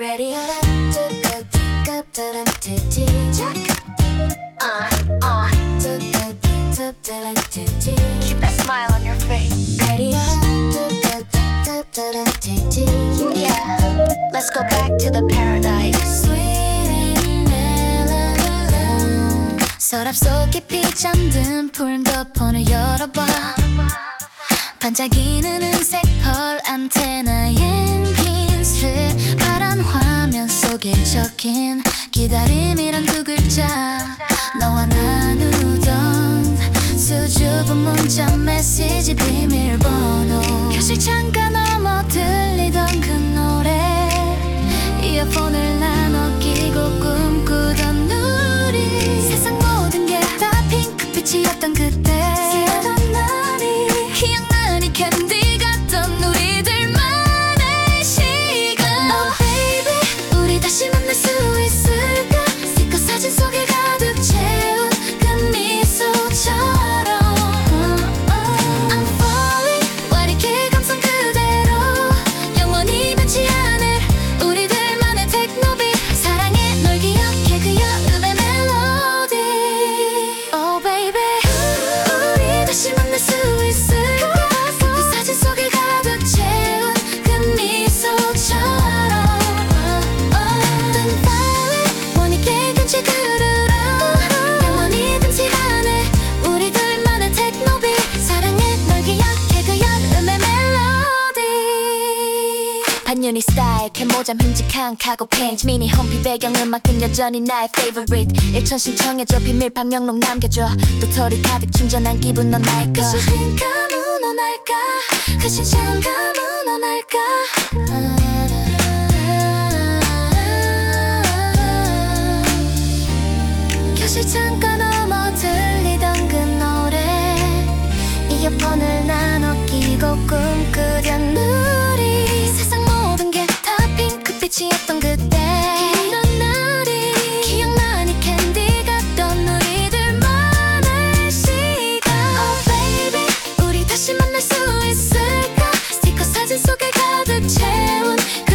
Radio 시작 Uh, uh, keep that smile on your face. Radio Yeah, let's go back to the paradise. 서랍 속 깊이 잠든 폴더폰을 열어봐 반짝이는 은색 펄 안테나엔 적힌 기다림이란 두 글자. 너와 나누던 수줍은 문자 메시지 비밀번호. 교실 창가 넘어 반윤이 스타일 캔모잠 흠직한 카고 팬츠 미니 홈피 배경음악은 여전히 나의 favorite. 일천 신청해줘 비밀 방 명록 남겨줘. 도토리 가득 충전한 기분 넌 나의 거 시간감은 원할까? 그 신청감은 원할까 silent